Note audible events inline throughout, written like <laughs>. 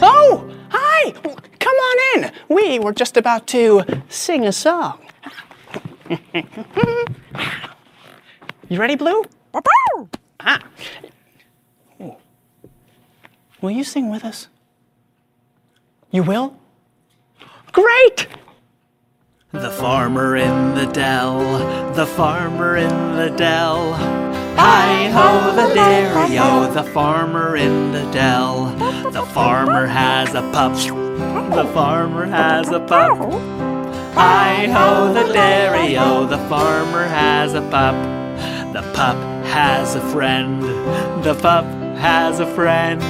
Oh, hi! Come on in. We were just about to sing a song. <laughs> you ready, Blue? Ah. Will you sing with us? You will? Great! The farmer in the dell, the farmer in the dell. Hi ho, the dairy o, the farmer in the dell. The farmer has a pup, the farmer has a pup. Hi ho, the dairy o, the farmer has a pup. The pup has a friend, the pup has a friend.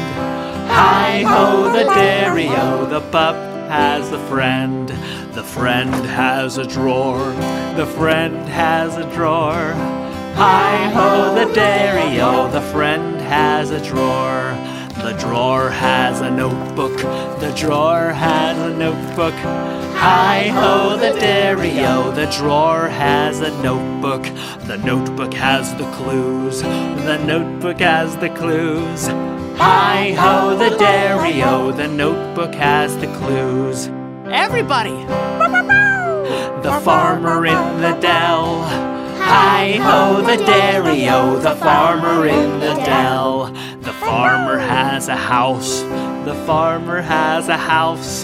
Hi ho, the dairy o, the pup has a friend. The friend has a drawer, the friend has a drawer. Hi ho, the dairy o, the friend has a drawer. The drawer has a notebook, the drawer has a notebook. Hi ho, the dairy o, the drawer has a notebook. The notebook has the clues, the notebook has the clues. Hi ho, the dairy o, the notebook has the clues. Everybody! The farmer in the dell. Hi ho, the dairy o, the farmer in the dell. The farmer has a house, the farmer has a house.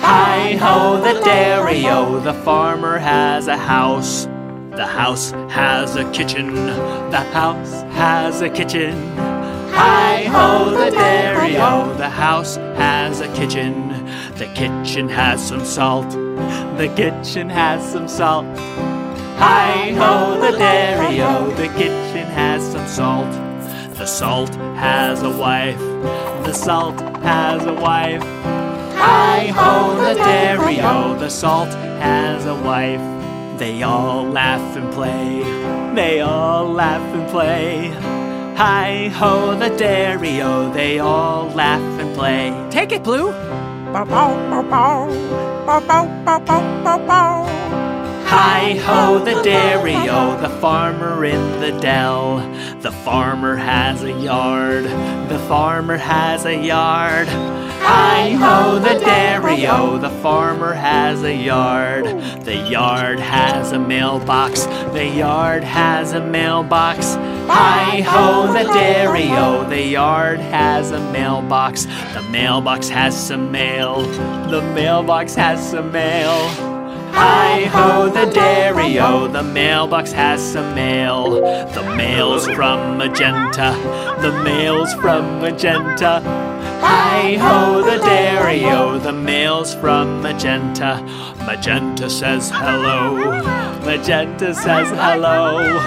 Hi ho, the dairy o, the farmer has a house. The house has a kitchen, the house has a kitchen. Hi ho, the dairy o, the house has a kitchen. The kitchen has some salt, the kitchen has some salt. Hi ho, the dairy o, the kitchen has some salt. The salt has a wife, the salt has a wife. Hi ho, the dairy o, the salt has a wife. They all laugh and play, they all laugh and play. Hi ho, the dairy o, they all laugh and play. Take it, Blue. Hi ho, the dairy o, the farmer in the dell. The farmer has a yard, the farmer has a yard. Hi ho, the dairy o, the farmer has a yard. The yard has a mailbox, the yard has a mailbox. Hi ho, the dairy o, the yard has a mailbox. The mailbox has some mail, the mailbox has some mail. Ho, the dairy o, the mailbox has some mail. The mail's from Magenta, the mail's from Magenta. Hi ho, the dairy o, the mail's from Magenta. Magenta says hello, Magenta says hello.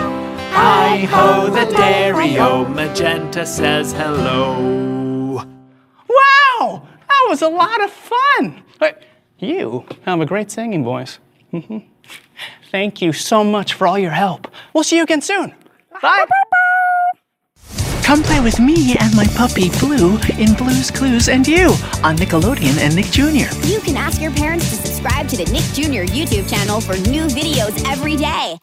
Hi ho, the dairy o, Magenta says hello. Wow! That was a lot of fun! You have a great singing voice. Mhm. Thank you so much for all your help. We'll see you again soon. Bye. Come play with me and my puppy Blue in Blue's Clues and You on Nickelodeon and Nick Jr. You can ask your parents to subscribe to the Nick Jr. YouTube channel for new videos every day.